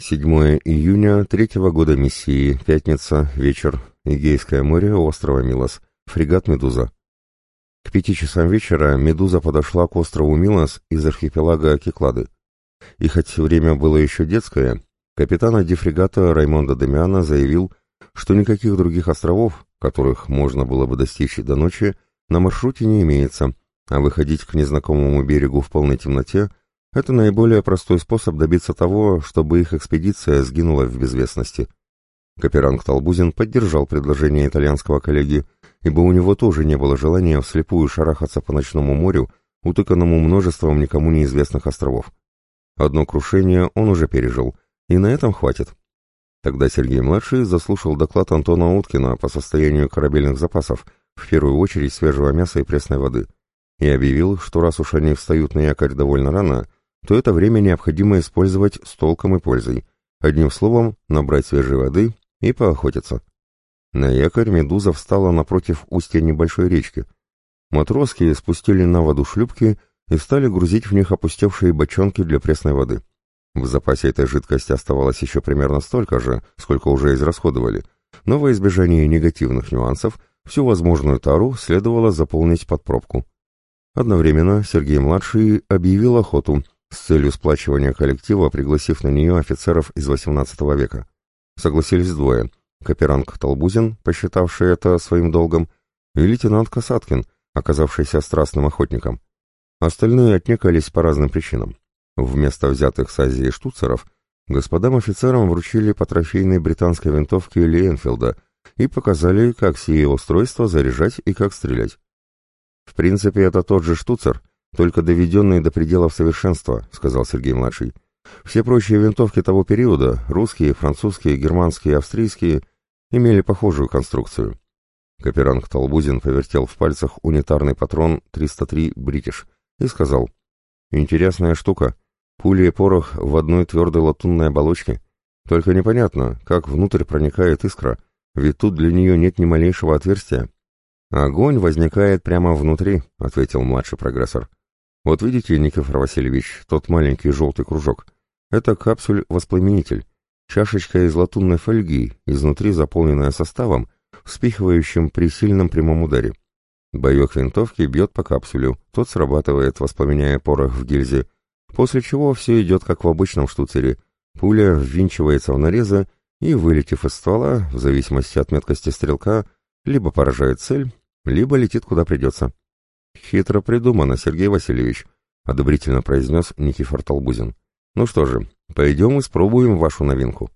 7 июня третьего года миссии, пятница, вечер, Эгейское море, острова Милос, фрегат «Медуза». К пяти часам вечера «Медуза» подошла к острову Милос из архипелага Киклады. И хоть время было еще детское, капитан дефрегата Раймонда Демиана заявил, что никаких других островов, которых можно было бы достичь до ночи, на маршруте не имеется, а выходить к незнакомому берегу в полной темноте – это наиболее простой способ добиться того, чтобы их экспедиция сгинула в безвестности. Каперанг Толбузин поддержал предложение итальянского коллеги, ибо у него тоже не было желания вслепую шарахаться по ночному морю, утыканному множеством никому неизвестных островов. Одно крушение он уже пережил, и на этом хватит. Тогда Сергей-младший заслушал доклад Антона Уткина по состоянию корабельных запасов, в первую очередь свежего мяса и пресной воды, и объявил, что раз уж они встают на якорь довольно рано, то это время необходимо использовать с толком и пользой. Одним словом, набрать свежей воды и поохотиться. На якорь «Медуза» встала напротив устья небольшой речки. Матроски спустили на воду шлюпки и стали грузить в них опустевшие бочонки для пресной воды. В запасе этой жидкости оставалось еще примерно столько же, сколько уже израсходовали, но во избежание негативных нюансов всю возможную тару следовало заполнить под пробку. Одновременно Сергей-младший объявил охоту с целью сплачивания коллектива, пригласив на нее офицеров из XVIII века. Согласились двое – Каперанг Толбузин, посчитавший это своим долгом, и лейтенант Касаткин, оказавшийся страстным охотником. Остальные отнекались по разным причинам. Вместо взятых с Азии штуцеров господам офицерам вручили по трофейной британской винтовке Ли и показали, как сие устройство заряжать и как стрелять. «В принципе, это тот же штуцер, только доведенный до пределов совершенства», — сказал Сергей-младший. «Все прочие винтовки того периода, русские, французские, германские, австрийские, имели похожую конструкцию». Каперанг Толбузин повертел в пальцах унитарный патрон 303 «Бритиш» и сказал, «Интересная штука. Пули и порох в одной твердой латунной оболочке. Только непонятно, как внутрь проникает искра, ведь тут для нее нет ни малейшего отверстия». «Огонь возникает прямо внутри», — ответил младший прогрессор. «Вот видите, Никифор Васильевич, тот маленький желтый кружок. Это капсуль-воспламенитель, чашечка из латунной фольги, изнутри заполненная составом, вспихивающим при сильном прямом ударе. Боек винтовки бьет по капсулю, тот срабатывает, воспламеняя порох в гильзе, после чего все идет как в обычном штуцере. Пуля ввинчивается в нарезы и, вылетев из ствола, в зависимости от меткости стрелка, либо поражает цель, либо летит куда придется. «Хитро придумано, Сергей Васильевич», — одобрительно произнес Никифор Толбузин. «Ну что же, пойдем и спробуем вашу новинку».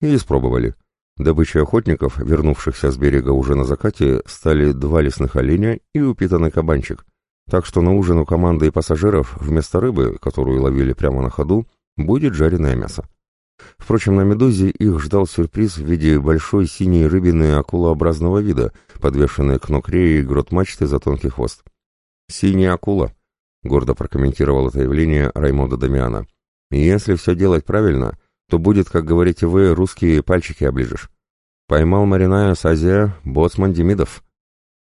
И испробовали. Добычей охотников, вернувшихся с берега уже на закате, стали два лесных оленя и упитанный кабанчик. Так что на ужин у команды и пассажиров вместо рыбы, которую ловили прямо на ходу, будет жареное мясо. Впрочем, на «Медузе» их ждал сюрприз в виде большой синей рыбины акулообразного вида, подвешенной к нокре и грот мачты за тонкий хвост. «Синяя акула», — гордо прокомментировал это явление Раймонда Дамиана. «Если все делать правильно, то будет, как говорите вы, русские пальчики оближешь. Поймал Мариная Сазия, боцман Демидов.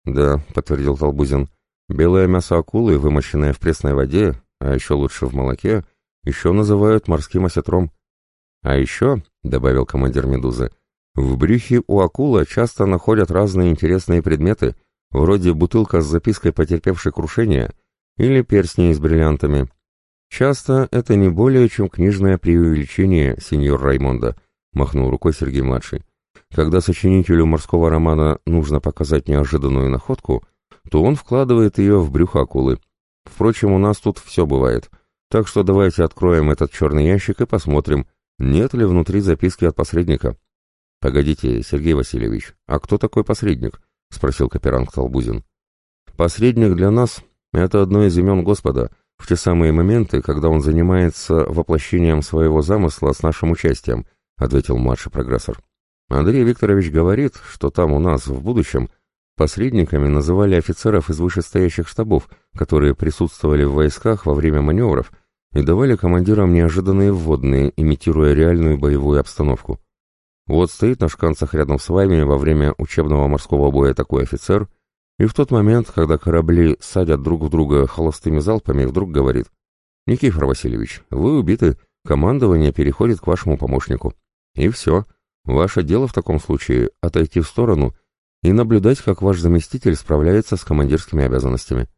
Да, подтвердил Толбузин. Белое мясо акулы, вымощенное в пресной воде, а еще лучше в молоке, еще называют морским осетром. А еще, добавил командир Медузы, в брюхе у акулы часто находят разные интересные предметы, вроде бутылка с запиской потерпевшей крушение или перстни с бриллиантами, «Часто это не более чем книжное преувеличение, сеньор Раймонда», — махнул рукой Сергей-младший. «Когда сочинителю морского романа нужно показать неожиданную находку, то он вкладывает ее в брюхо акулы. Впрочем, у нас тут все бывает. Так что давайте откроем этот черный ящик и посмотрим, нет ли внутри записки от посредника». «Погодите, Сергей Васильевич, а кто такой посредник?» — спросил Каперанг Толбузин. «Посредник для нас — это одно из имен Господа», в те самые моменты, когда он занимается воплощением своего замысла с нашим участием, ответил младший прогрессор. Андрей Викторович говорит, что там у нас в будущем посредниками называли офицеров из вышестоящих штабов, которые присутствовали в войсках во время маневров и давали командирам неожиданные вводные, имитируя реальную боевую обстановку. Вот стоит на шканцах рядом с вами во время учебного морского боя такой офицер — и в тот момент, когда корабли садят друг в друга холостыми залпами, вдруг говорит, «Никифор Васильевич, вы убиты, командование переходит к вашему помощнику. И все. Ваше дело в таком случае — отойти в сторону и наблюдать, как ваш заместитель справляется с командирскими обязанностями.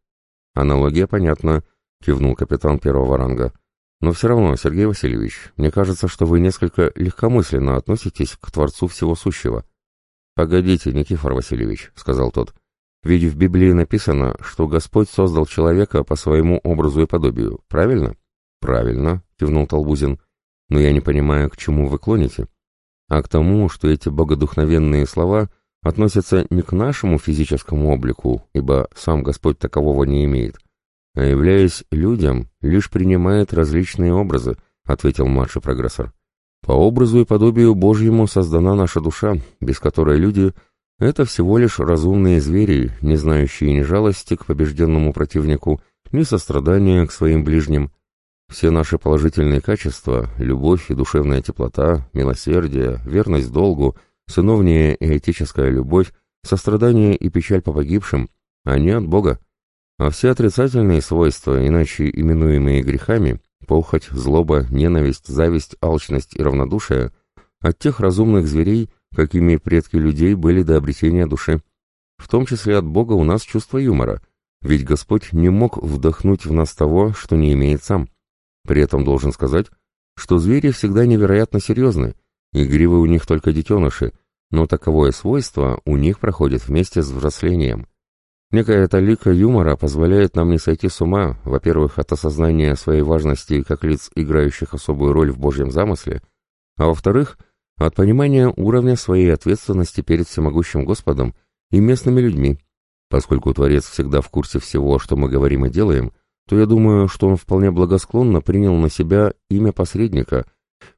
Аналогия понятна, — кивнул капитан первого ранга. Но все равно, Сергей Васильевич, мне кажется, что вы несколько легкомысленно относитесь к Творцу Всего Сущего. «Погодите, Никифор Васильевич», — сказал тот. «Ведь в Библии написано, что Господь создал человека по своему образу и подобию, правильно?» «Правильно», — кивнул Толбузин. «Но я не понимаю, к чему вы клоните. А к тому, что эти богодухновенные слова относятся не к нашему физическому облику, ибо сам Господь такового не имеет, а являясь людям, лишь принимает различные образы», — ответил младший прогрессор. По образу и подобию Божьему создана наша душа, без которой люди — это всего лишь разумные звери, не знающие ни жалости к побежденному противнику, ни сострадания к своим ближним. Все наши положительные качества — любовь и душевная теплота, милосердие, верность долгу, сыновняя и этическая любовь, сострадание и печаль по погибшим — они от Бога. А все отрицательные свойства, иначе именуемые грехами, похоть, злоба, ненависть, зависть, алчность и равнодушие от тех разумных зверей, какими предки людей были до обретения души. В том числе от Бога у нас чувство юмора, ведь Господь не мог вдохнуть в нас того, что не имеет сам. При этом должен сказать, что звери всегда невероятно серьезны, игривы у них только детеныши, но таковое свойство у них проходит вместе с взрослением. Некая талика юмора позволяет нам не сойти с ума, во-первых, от осознания своей важности как лиц, играющих особую роль в Божьем замысле, а во-вторых, от понимания уровня своей ответственности перед всемогущим Господом и местными людьми. Поскольку Творец всегда в курсе всего, что мы говорим и делаем, то я думаю, что он вполне благосклонно принял на себя имя посредника.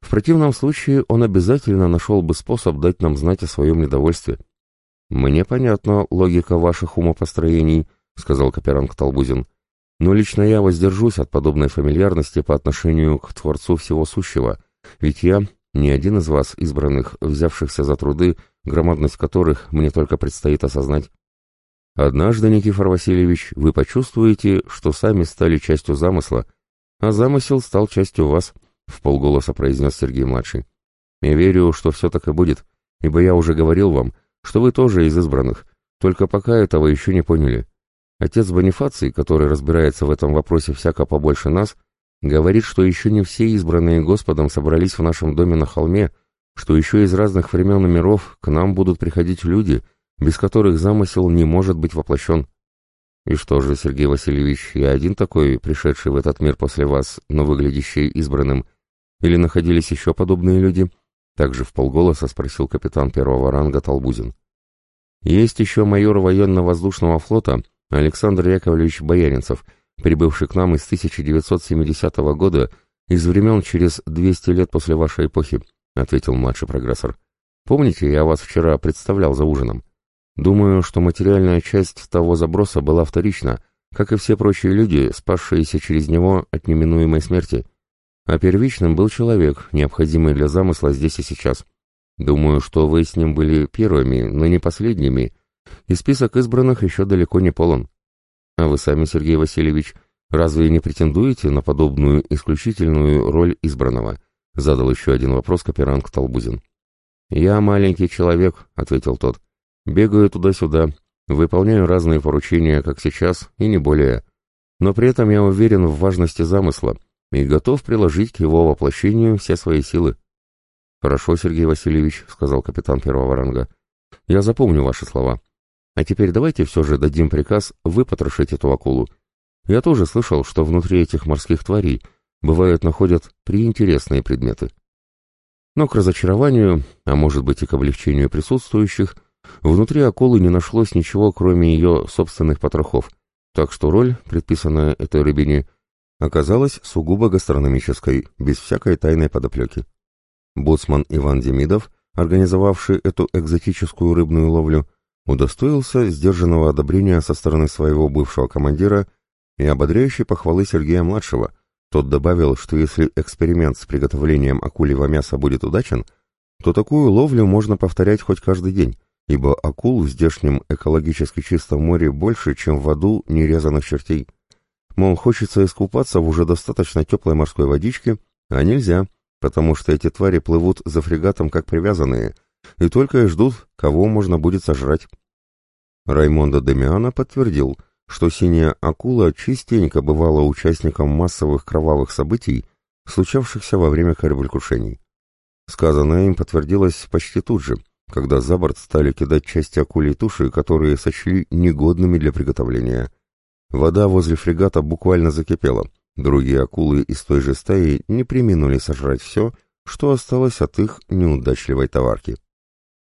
В противном случае он обязательно нашел бы способ дать нам знать о своем недовольстве. «Мне понятна логика ваших умопостроений», — сказал Каперанг Толбузин. «Но лично я воздержусь от подобной фамильярности по отношению к Творцу Всего Сущего, ведь я не один из вас, избранных, взявшихся за труды, громадность которых мне только предстоит осознать. Однажды, Никифор Васильевич, вы почувствуете, что сами стали частью замысла, а замысел стал частью вас», — в полголоса произнес Сергей-младший. «Я верю, что все так и будет, ибо я уже говорил вам, что вы тоже из избранных, только пока этого еще не поняли. Отец Бонифаций, который разбирается в этом вопросе всяко побольше нас, говорит, что еще не все избранные Господом собрались в нашем доме на холме, что еще из разных времен и миров к нам будут приходить люди, без которых замысел не может быть воплощен. И что же, Сергей Васильевич, я один такой, пришедший в этот мир после вас, но выглядящий избранным, или находились еще подобные люди?» Также в полголоса спросил капитан первого ранга Толбузин. Есть еще майор военно-воздушного флота Александр Яковлевич Бояринцев, прибывший к нам из 1970 года, из времен через 200 лет после вашей эпохи, ответил младший прогрессор. Помните, я вас вчера представлял за ужином? Думаю, что материальная часть того заброса была вторична, как и все прочие люди, спасшиеся через него от неминуемой смерти а первичным был человек, необходимый для замысла здесь и сейчас. Думаю, что вы с ним были первыми, но не последними, и список избранных еще далеко не полон. А вы сами, Сергей Васильевич, разве не претендуете на подобную исключительную роль избранного? Задал еще один вопрос Каперанг Толбузин. «Я маленький человек», — ответил тот. «Бегаю туда-сюда, выполняю разные поручения, как сейчас, и не более. Но при этом я уверен в важности замысла, и готов приложить к его воплощению все свои силы. «Хорошо, Сергей Васильевич», — сказал капитан первого ранга. «Я запомню ваши слова. А теперь давайте все же дадим приказ выпотрошить эту акулу. Я тоже слышал, что внутри этих морских тварей бывают находят приинтересные предметы. Но к разочарованию, а может быть и к облегчению присутствующих, внутри акулы не нашлось ничего, кроме ее собственных потрохов, так что роль, предписанная этой рыбине, оказалась сугубо гастрономической, без всякой тайной подоплеки. Боцман Иван Демидов, организовавший эту экзотическую рыбную ловлю, удостоился сдержанного одобрения со стороны своего бывшего командира и ободряющей похвалы Сергея-младшего. Тот добавил, что если эксперимент с приготовлением акулевого мяса будет удачен, то такую ловлю можно повторять хоть каждый день, ибо акул в здешнем экологически чистом море больше, чем в аду нерезанных чертей. Мол, хочется искупаться в уже достаточно теплой морской водичке А нельзя, потому что эти твари плывут за фрегатом как привязанные, и только и ждут, кого можно будет сожрать. Раймондо Демиана подтвердил, что синяя акула частенько бывала участником массовых кровавых событий, случавшихся во время кораблекрушений. Сказанное им подтвердилось почти тут же, когда за борт стали кидать части акулей туши, которые сочли негодными для приготовления. Вода возле фрегата буквально закипела. Другие акулы из той же стаи не приминули сожрать все, что осталось от их неудачливой товарки.